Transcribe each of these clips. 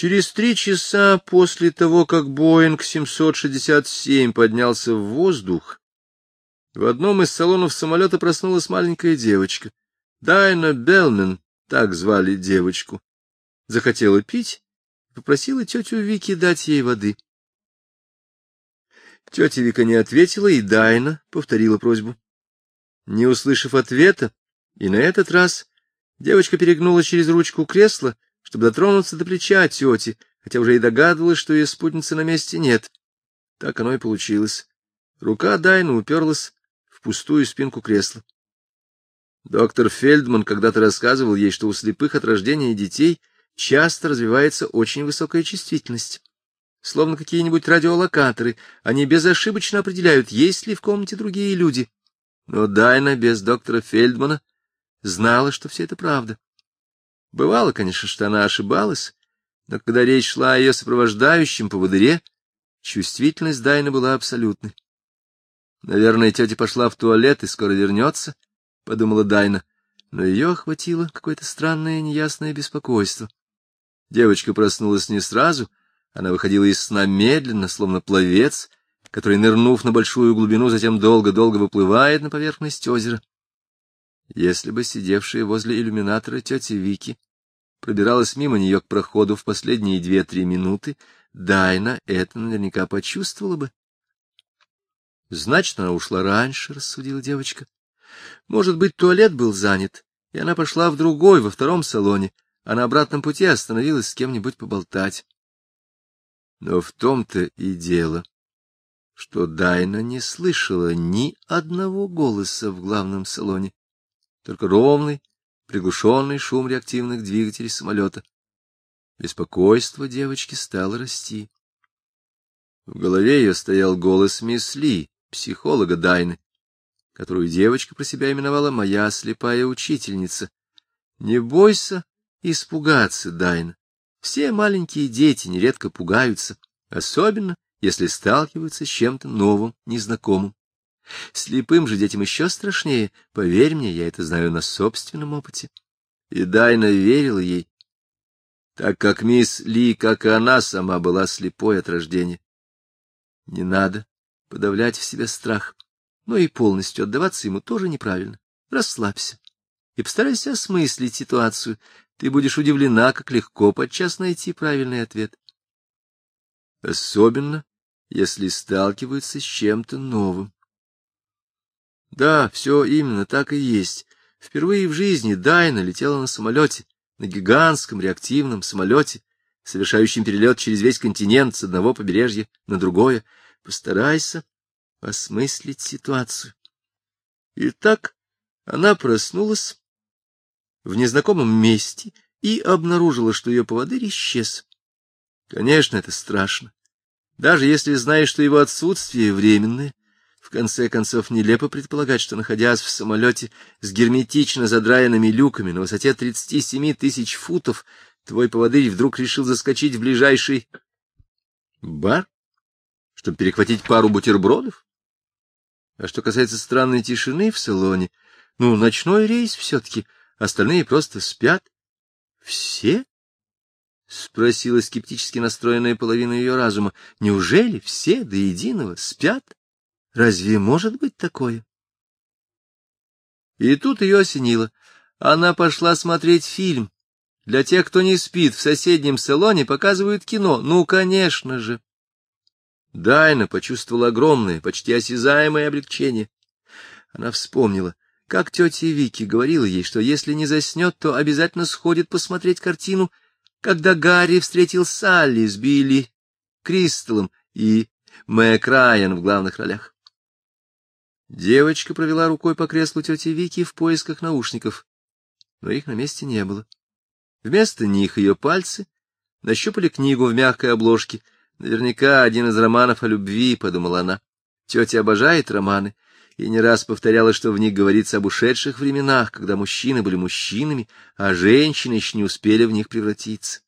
Через три часа после того, как Боинг 767 поднялся в воздух, в одном из салонов самолета проснулась маленькая девочка. Дайна Белмен, так звали девочку, захотела пить и попросила тетю Вики дать ей воды. Тетя Вика не ответила, и Дайна повторила просьбу. Не услышав ответа, и на этот раз девочка перегнула через ручку кресла, чтобы дотронуться до плеча тети, хотя уже и догадывалась, что ее спутницы на месте нет. Так оно и получилось. Рука Дайна уперлась в пустую спинку кресла. Доктор Фельдман когда-то рассказывал ей, что у слепых от рождения детей часто развивается очень высокая чувствительность. Словно какие-нибудь радиолокаторы, они безошибочно определяют, есть ли в комнате другие люди. Но Дайна без доктора Фельдмана знала, что все это правда. Бывало, конечно, что она ошибалась, но когда речь шла о ее сопровождающем поводыре, чувствительность Дайны была абсолютной. Наверное, тетя пошла в туалет и скоро вернется, — подумала Дайна, но ее охватило какое-то странное неясное беспокойство. Девочка проснулась не сразу, она выходила из сна медленно, словно пловец, который, нырнув на большую глубину, затем долго-долго выплывает на поверхность озера. Если бы сидевшая возле иллюминатора тетя Вики пробиралась мимо нее к проходу в последние две-три минуты, Дайна это наверняка почувствовала бы. Значит, она ушла раньше, — рассудила девочка. Может быть, туалет был занят, и она пошла в другой, во втором салоне, а на обратном пути остановилась с кем-нибудь поболтать. Но в том-то и дело, что Дайна не слышала ни одного голоса в главном салоне, только ровный, приглушенный шум реактивных двигателей самолета. Беспокойство девочки стало расти. В голове ее стоял голос мисс Ли, психолога Дайны, которую девочка про себя именовала «моя слепая учительница». Не бойся испугаться, Дайна. Все маленькие дети нередко пугаются, особенно если сталкиваются с чем-то новым, незнакомым. Слепым же детям еще страшнее, поверь мне, я это знаю на собственном опыте. И Дайна верила ей, так как мисс Ли, как и она сама, была слепой от рождения. Не надо подавлять в себе страх, но и полностью отдаваться ему тоже неправильно. Расслабься и постарайся осмыслить ситуацию. Ты будешь удивлена, как легко подчас найти правильный ответ. Особенно, если сталкиваются с чем-то новым. Да, все именно так и есть. Впервые в жизни Дайна летела на самолете, на гигантском реактивном самолете, совершающем перелет через весь континент с одного побережья на другое. Постарайся осмыслить ситуацию. Итак, она проснулась в незнакомом месте и обнаружила, что ее поводырь исчез. Конечно, это страшно. Даже если знаешь, что его отсутствие временное, в конце концов, нелепо предполагать, что, находясь в самолете с герметично задраенными люками на высоте 37 тысяч футов, твой поводырь вдруг решил заскочить в ближайший бар, чтобы перехватить пару бутербродов? А что касается странной тишины в салоне, ну, ночной рейс все-таки, остальные просто спят. — Все? — спросила скептически настроенная половина ее разума. — Неужели все до единого спят? Разве может быть такое? И тут ее осенило. Она пошла смотреть фильм. Для тех, кто не спит, в соседнем салоне показывают кино. Ну, конечно же. Дайна почувствовала огромное, почти осязаемое облегчение. Она вспомнила, как тетя Вики говорила ей, что если не заснет, то обязательно сходит посмотреть картину, когда Гарри встретил Салли с Билли Кристаллом и Мэг Райан в главных ролях. Девочка провела рукой по креслу тети Вики в поисках наушников, но их на месте не было. Вместо них ее пальцы нащупали книгу в мягкой обложке. Наверняка один из романов о любви, — подумала она. Тетя обожает романы и не раз повторяла, что в них говорится об ушедших временах, когда мужчины были мужчинами, а женщины еще не успели в них превратиться.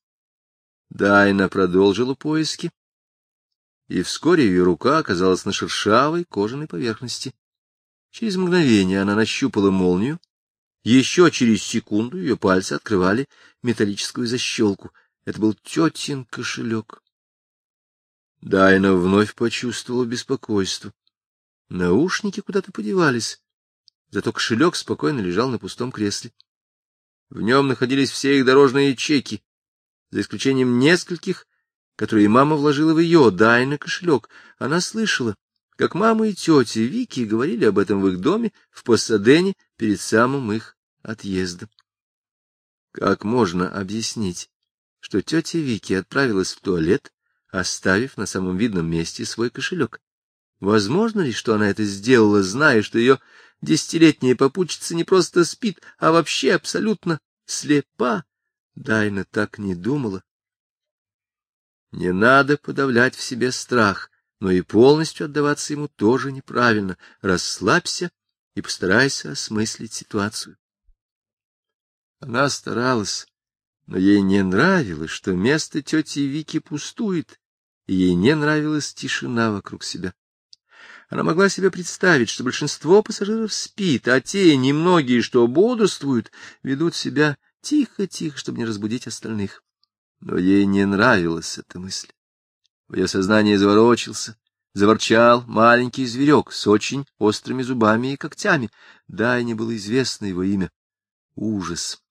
Дайна продолжила поиски, и вскоре ее рука оказалась на шершавой кожаной поверхности. Через мгновение она нащупала молнию. Еще через секунду ее пальцы открывали металлическую защелку. Это был тетин кошелек. Дайна вновь почувствовала беспокойство. Наушники куда-то подевались, зато кошелек спокойно лежал на пустом кресле. В нем находились все их дорожные чеки, за исключением нескольких, которые мама вложила в ее Дайна кошелек. Она слышала, как мама и тетя Вики говорили об этом в их доме в Пассадене перед самым их отъездом. Как можно объяснить, что тетя Вики отправилась в туалет, оставив на самом видном месте свой кошелек? Возможно ли, что она это сделала, зная, что ее десятилетняя попутчица не просто спит, а вообще абсолютно слепа? Дайна так не думала. Не надо подавлять в себе страх, но и полностью отдаваться ему тоже неправильно. Расслабься и постарайся осмыслить ситуацию. Она старалась, но ей не нравилось, что место тети Вики пустует, и ей не нравилась тишина вокруг себя. Она могла себе представить, что большинство пассажиров спит, а те немногие, что бодрствуют, ведут себя тихо-тихо, чтобы не разбудить остальных. Но ей не нравилась эта мысль. В ее сознании заворочился, заворчал маленький зверек с очень острыми зубами и когтями. Дайне было известно его имя. Ужас.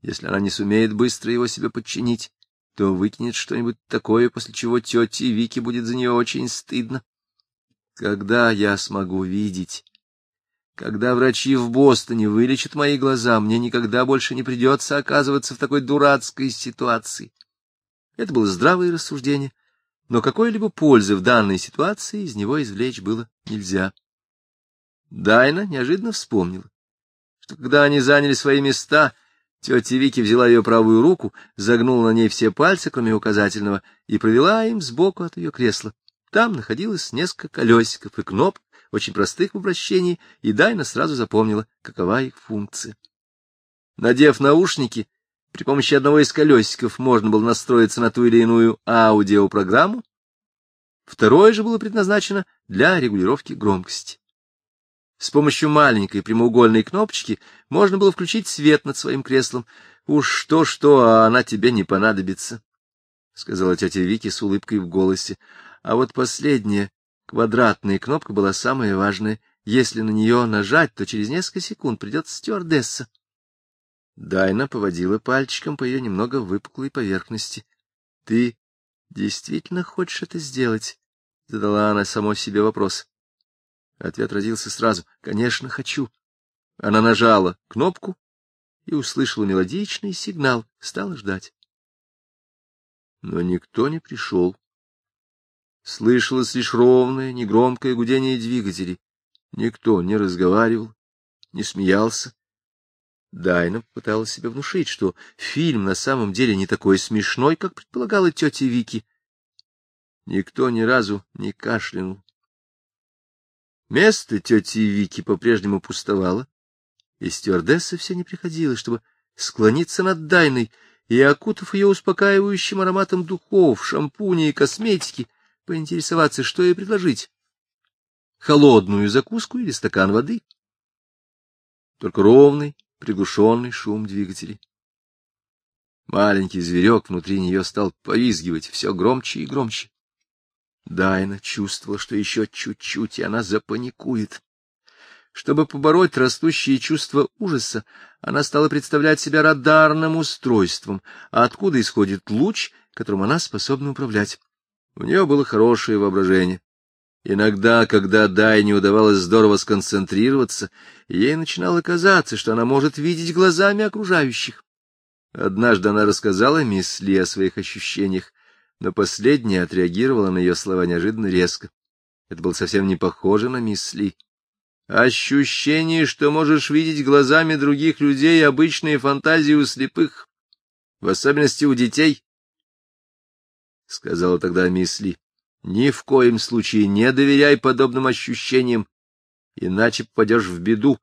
Если она не сумеет быстро его себе подчинить, то выкинет что-нибудь такое, после чего тете Вики будет за нее очень стыдно. Когда я смогу видеть? Когда врачи в Бостоне вылечат мои глаза, мне никогда больше не придется оказываться в такой дурацкой ситуации. Это было здравое рассуждение, но какой-либо пользы в данной ситуации из него извлечь было нельзя. Дайна неожиданно вспомнила, что когда они заняли свои места, тетя Вики взяла ее правую руку, загнула на ней все пальцы, кроме указательного, и провела им сбоку от ее кресла. Там находилось несколько колесиков и кнопок, очень простых в обращении, и Дайна сразу запомнила, какова их функция. Надев наушники, при помощи одного из колесиков можно было настроиться на ту или иную аудиопрограмму. Второе же было предназначено для регулировки громкости. С помощью маленькой прямоугольной кнопочки можно было включить свет над своим креслом. Уж что-что, а она тебе не понадобится, — сказала тетя Вики с улыбкой в голосе. А вот последняя, квадратная кнопка была самая важная. Если на нее нажать, то через несколько секунд придет стюардесса. Дайна поводила пальчиком по ее немного выпуклой поверхности. — Ты действительно хочешь это сделать? — задала она само себе вопрос. Ответ родился сразу. — Конечно, хочу. Она нажала кнопку и услышала мелодичный сигнал, стала ждать. Но никто не пришел. Слышалось лишь ровное, негромкое гудение двигателей. Никто не разговаривал, не смеялся, Дайна пыталась себе внушить, что фильм на самом деле не такой смешной, как предполагала тетя Вики. Никто ни разу не кашлянул. Место тети Вики по-прежнему пустовало, и стюардесса все не приходила, чтобы склониться над Дайной и, окутав ее успокаивающим ароматом духов, шампуня и косметики, поинтересоваться, что ей предложить — холодную закуску или стакан воды. Только ровный, приглушенный шум двигателей. Маленький зверек внутри нее стал повизгивать все громче и громче. Дайна чувствовала, что еще чуть-чуть, и она запаникует. Чтобы побороть растущие чувства ужаса, она стала представлять себя радарным устройством, а откуда исходит луч, которым она способна управлять. У нее было хорошее воображение. Иногда, когда Дайне удавалось здорово сконцентрироваться, ей начинало казаться, что она может видеть глазами окружающих. Однажды она рассказала мисс Ли о своих ощущениях, но последняя отреагировала на ее слова неожиданно резко. Это было совсем не похоже на мисс Ли. Ощущение, что можешь видеть глазами других людей обычные фантазии у слепых, в особенности у детей, — сказала тогда мисс Ли. Ни в коем случае не доверяй подобным ощущениям, иначе попадешь в беду,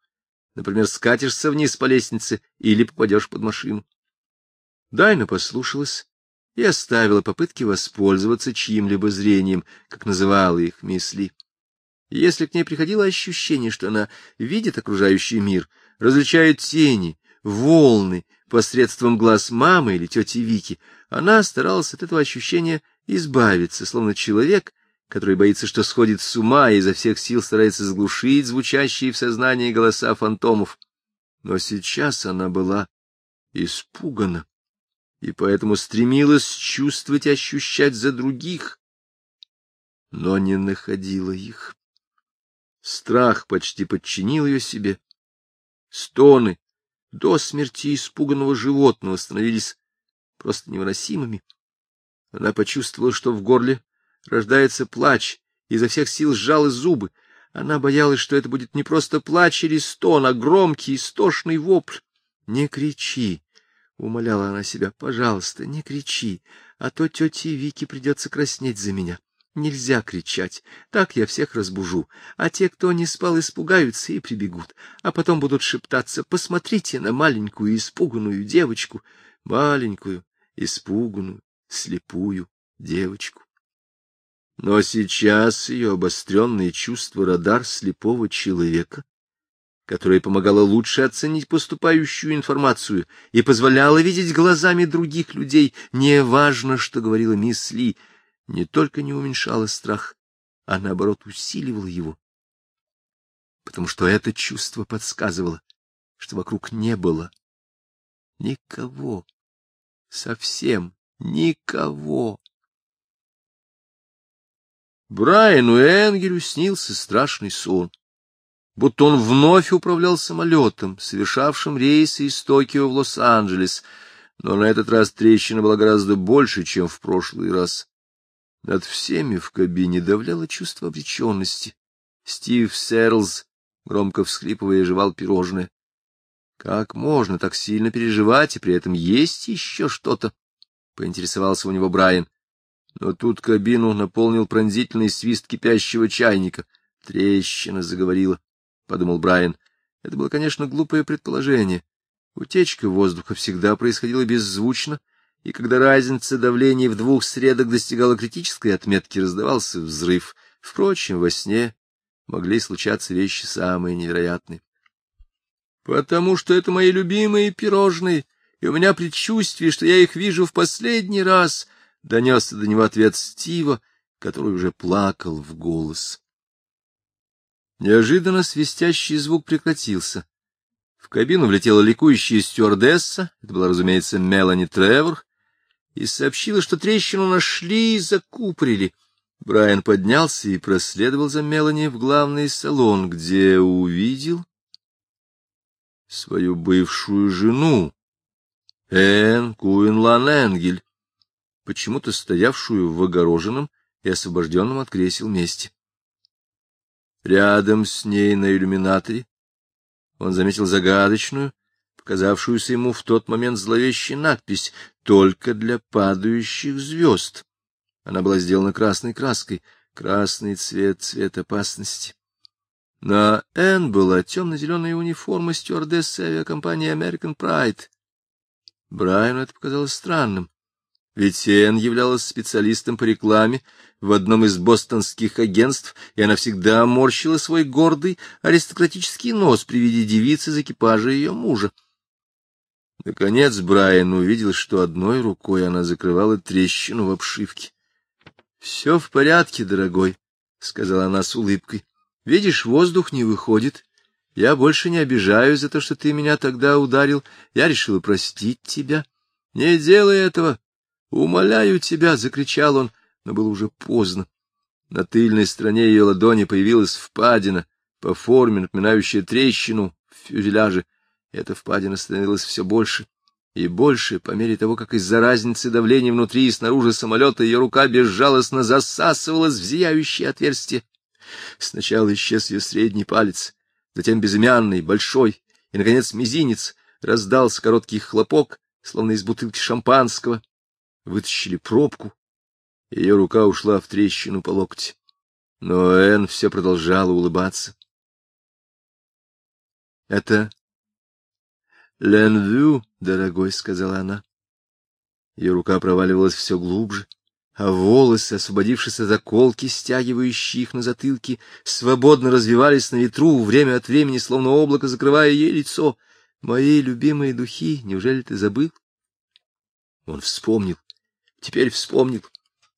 например, скатишься вниз по лестнице или попадешь под машину. Дайна послушалась и оставила попытки воспользоваться чьим-либо зрением, как называла их мисли. Если к ней приходило ощущение, что она видит окружающий мир, различает тени, волны посредством глаз мамы или тети Вики, она старалась от этого ощущения избавиться, словно человек, который боится, что сходит с ума и изо всех сил старается заглушить звучащие в сознании голоса фантомов. Но сейчас она была испугана и поэтому стремилась чувствовать и ощущать за других, но не находила их. Страх почти подчинил ее себе. Стоны до смерти испуганного животного становились просто невыносимыми. Она почувствовала, что в горле рождается плач, и изо всех сил сжала зубы. Она боялась, что это будет не просто плач или стон, а громкий, истошный вопль. — Не кричи! — умоляла она себя. — Пожалуйста, не кричи, а то тете Вике придется краснеть за меня. Нельзя кричать, так я всех разбужу, а те, кто не спал, испугаются и прибегут, а потом будут шептаться «Посмотрите на маленькую испуганную девочку, маленькую, испуганную, слепую девочку». Но сейчас ее обостренные чувства радар слепого человека, которое помогало лучше оценить поступающую информацию и позволяло видеть глазами других людей, неважно, что говорила мисс Ли, — не только не уменьшала страх, а наоборот усиливала его, потому что это чувство подсказывало, что вокруг не было никого, совсем никого. Брайану Энгелю снился страшный сон, будто он вновь управлял самолетом, совершавшим рейсы из Токио в Лос-Анджелес, но на этот раз трещина была гораздо больше, чем в прошлый раз. Над всеми в кабине давляло чувство обреченности. Стив Серлз, громко всхлипывая, жевал пирожное. Как можно так сильно переживать, и при этом есть еще что-то? — поинтересовался у него Брайан. Но тут кабину наполнил пронзительный свист кипящего чайника. Трещина заговорила, — подумал Брайан. Это было, конечно, глупое предположение. Утечка воздуха всегда происходила беззвучно, и когда разница давления в двух средах достигала критической отметки, раздавался взрыв. Впрочем, во сне могли случаться вещи самые невероятные. — Потому что это мои любимые пирожные, и у меня предчувствие, что я их вижу в последний раз, — донесся до него ответ Стива, который уже плакал в голос. Неожиданно свистящий звук прекратился. В кабину влетела ликующая стюардесса, это была, разумеется, Мелани Тревор, и сообщила, что трещину нашли и закупорили. Брайан поднялся и проследовал за Мелани в главный салон, где увидел свою бывшую жену, Энн Куинлан Энгель, почему-то стоявшую в огороженном и освобожденном от кресел месте. Рядом с ней на иллюминаторе он заметил загадочную, показавшуюся ему в тот момент зловещей надпись «Только для падающих звезд». Она была сделана красной краской, красный цвет — цвет опасности. На Н была темно-зеленая униформа стюардессы авиакомпании American Pride. Брайану это показалось странным, ведь Н являлась специалистом по рекламе в одном из бостонских агентств, и она всегда морщила свой гордый аристократический нос при виде девицы из экипажа ее мужа. Наконец Брайан увидел, что одной рукой она закрывала трещину в обшивке. — Все в порядке, дорогой, — сказала она с улыбкой. — Видишь, воздух не выходит. Я больше не обижаюсь за то, что ты меня тогда ударил. Я решила простить тебя. — Не делай этого. Умоляю тебя, — закричал он, но было уже поздно. На тыльной стороне ее ладони появилась впадина, по форме напоминающая трещину в фюзеляже. Эта впадина становилась все больше и больше, по мере того, как из-за разницы давления внутри и снаружи самолета ее рука безжалостно засасывалась в зияющее отверстие. Сначала исчез ее средний палец, затем безымянный, большой, и, наконец, мизинец. Раздался короткий хлопок, словно из бутылки шампанского. Вытащили пробку, ее рука ушла в трещину по локте. Но Энн все продолжала улыбаться. Это «Ленвю, дорогой», — сказала она. Ее рука проваливалась все глубже, а волосы, освободившись от заколки, стягивающие их на затылке, свободно развивались на ветру, время от времени, словно облако, закрывая ей лицо. Мои любимые духи, неужели ты забыл? Он вспомнил. Теперь вспомнил.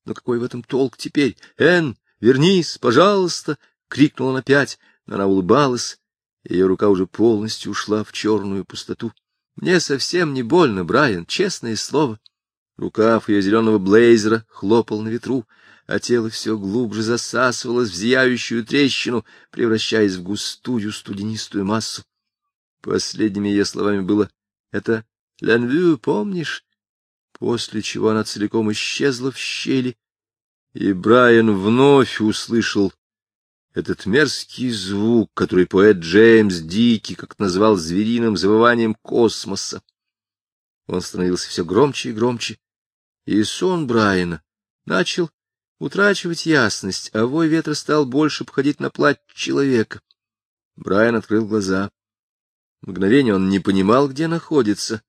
Но какой в этом толк теперь? Эн, вернись, пожалуйста! — крикнул он опять, но она улыбалась. Ее рука уже полностью ушла в черную пустоту. — Мне совсем не больно, Брайан, честное слово. Рукав ее зеленого блейзера хлопал на ветру, а тело все глубже засасывалось в зияющую трещину, превращаясь в густую студенистую массу. Последними ее словами было «Это Ленвю, помнишь?» После чего она целиком исчезла в щели, и Брайан вновь услышал этот мерзкий звук, который поэт Джеймс Дики как назвал звериным завыванием космоса. Он становился все громче и громче, и сон Брайана начал утрачивать ясность, а вой ветра стал больше походить на плач человека. Брайан открыл глаза. Мгновение он не понимал, где находится.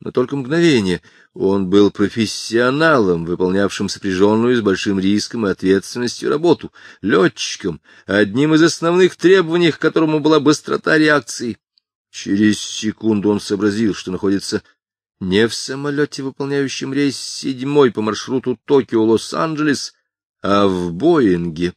Но только мгновение. Он был профессионалом, выполнявшим сопряженную с большим риском и ответственностью работу, летчиком, одним из основных требований, к которому была быстрота реакции. Через секунду он сообразил, что находится не в самолете, выполняющем рейс седьмой по маршруту Токио-Лос-Анджелес, а в Боинге,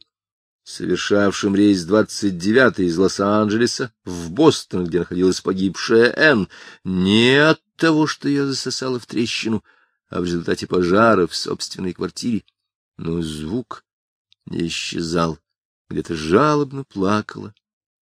совершавшем рейс 29 из Лос-Анджелеса в Бостон, где находилась погибшая Энн, не от того, что ее засосало в трещину, а в результате пожара в собственной квартире. Но звук не исчезал, где-то жалобно плакала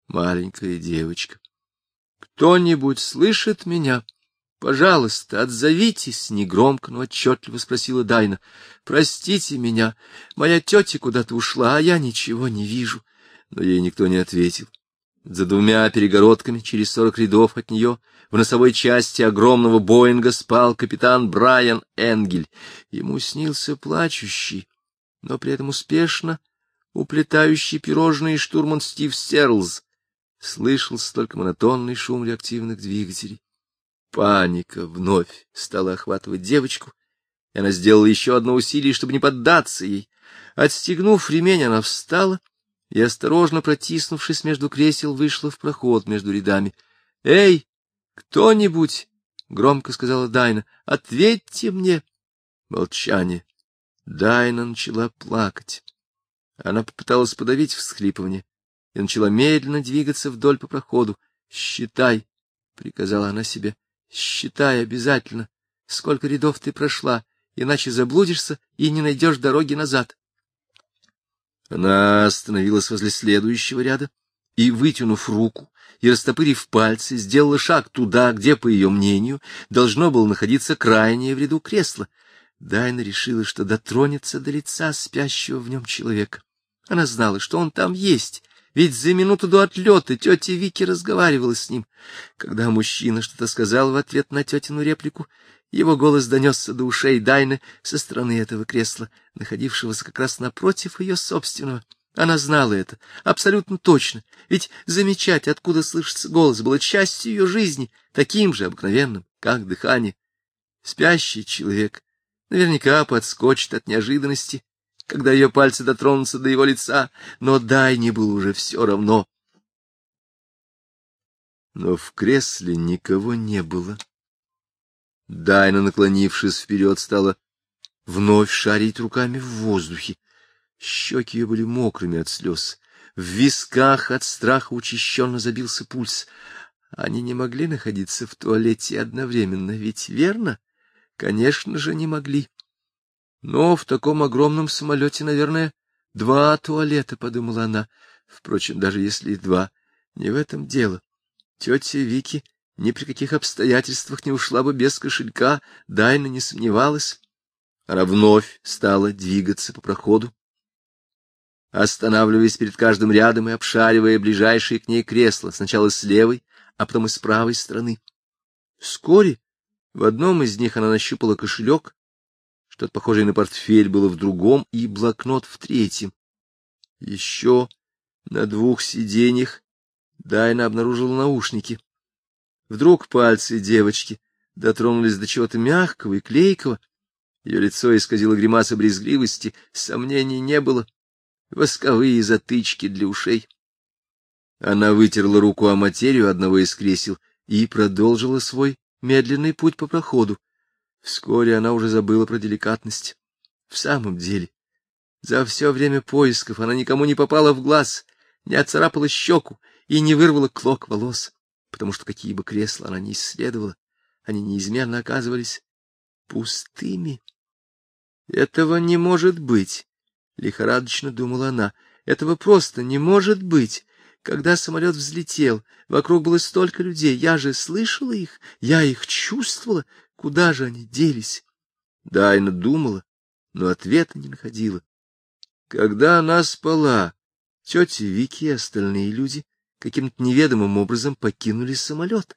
маленькая девочка. — Кто-нибудь слышит меня? —— Пожалуйста, отзовитесь, — негромко, но отчетливо спросила Дайна. — Простите меня, моя тетя куда-то ушла, а я ничего не вижу. Но ей никто не ответил. За двумя перегородками, через сорок рядов от нее, в носовой части огромного Боинга спал капитан Брайан Энгель. Ему снился плачущий, но при этом успешно уплетающий пирожные штурман Стив Стерлз. Слышался только монотонный шум реактивных двигателей. Паника вновь стала охватывать девочку, и она сделала еще одно усилие, чтобы не поддаться ей. Отстегнув ремень, она встала и, осторожно протиснувшись между кресел, вышла в проход между рядами. — Эй, кто-нибудь! — громко сказала Дайна. — Ответьте мне! Молчание. Дайна начала плакать. Она попыталась подавить всхлипывание и начала медленно двигаться вдоль по проходу. — Считай, — приказала она себе. Считай обязательно, сколько рядов ты прошла, иначе заблудишься и не найдешь дороги назад. Она остановилась возле следующего ряда и, вытянув руку и растопырив пальцы, сделала шаг туда, где, по ее мнению, должно было находиться крайнее в ряду кресло. Дайна решила, что дотронется до лица спящего в нем человека. Она знала, что он там есть, ведь за минуту до отлета тетя Вики разговаривала с ним. Когда мужчина что-то сказал в ответ на тетину реплику, его голос донесся до ушей Дайны со стороны этого кресла, находившегося как раз напротив ее собственного. Она знала это абсолютно точно, ведь замечать, откуда слышится голос, было частью ее жизни, таким же обыкновенным, как дыхание. Спящий человек наверняка подскочит от неожиданности когда ее пальцы дотронутся до его лица, но Дайне было уже все равно. Но в кресле никого не было. Дайна, наклонившись вперед, стала вновь шарить руками в воздухе. Щеки ее были мокрыми от слез. В висках от страха учащенно забился пульс. Они не могли находиться в туалете одновременно, ведь верно? Конечно же, не могли. Но в таком огромном самолете, наверное, два туалета, — подумала она. Впрочем, даже если и два, не в этом дело. Тетя Вики ни при каких обстоятельствах не ушла бы без кошелька, Дайна не сомневалась. Она вновь стала двигаться по проходу, останавливаясь перед каждым рядом и обшаривая ближайшие к ней кресла, сначала с левой, а потом и с правой стороны. Вскоре в одном из них она нащупала кошелек, что-то похожее на портфель было в другом и блокнот в третьем. Еще на двух сиденьях Дайна обнаружила наушники. Вдруг пальцы девочки дотронулись до чего-то мягкого и клейкого. Ее лицо исказило гримаса брезгливости, сомнений не было. Восковые затычки для ушей. Она вытерла руку о материю одного из кресел и продолжила свой медленный путь по проходу. Вскоре она уже забыла про деликатность. В самом деле, за все время поисков она никому не попала в глаз, не отцарапала щеку и не вырвала клок волос, потому что какие бы кресла она ни исследовала, они неизменно оказывались пустыми. Этого не может быть, лихорадочно думала она. Этого просто не может быть. Когда самолет взлетел, вокруг было столько людей, я же слышала их, я их чувствовала. Куда же они делись? Дайна думала, но ответа не находила. Когда она спала, тетя Вики и остальные люди каким-то неведомым образом покинули самолет.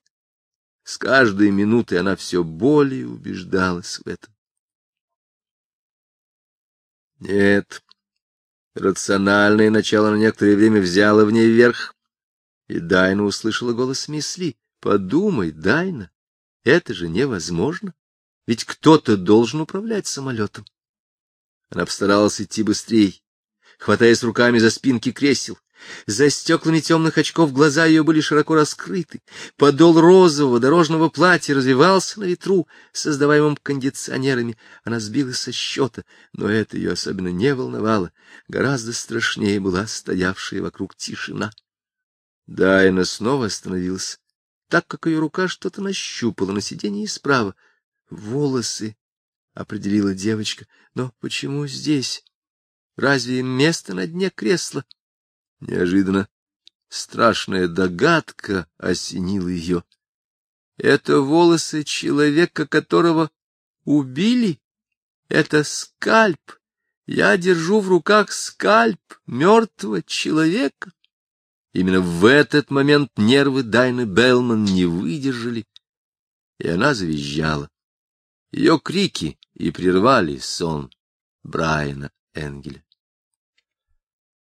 С каждой минутой она все более убеждалась в этом. Нет, рациональное начало на некоторое время взяло в ней верх, и Дайна услышала голос Мисли. «Подумай, Дайна, это же невозможно, ведь кто-то должен управлять самолетом». Она постаралась идти быстрее, хватаясь руками за спинки кресел. За стеклами темных очков глаза ее были широко раскрыты. Подол розового дорожного платья развивался на ветру, создаваемым кондиционерами. Она сбилась со счета, но это ее особенно не волновало. Гораздо страшнее была стоявшая вокруг тишина. Дайна снова остановилась, так как ее рука что-то нащупала на сиденье справа. «Волосы», — определила девочка, — «но почему здесь? Разве место на дне кресла?» Неожиданно страшная догадка осенила ее. Это волосы человека, которого убили? Это скальп. Я держу в руках скальп мертвого человека. Именно в этот момент нервы Дайны Белман не выдержали, и она завизжала. Ее крики и прервали сон Брайана Энгеля.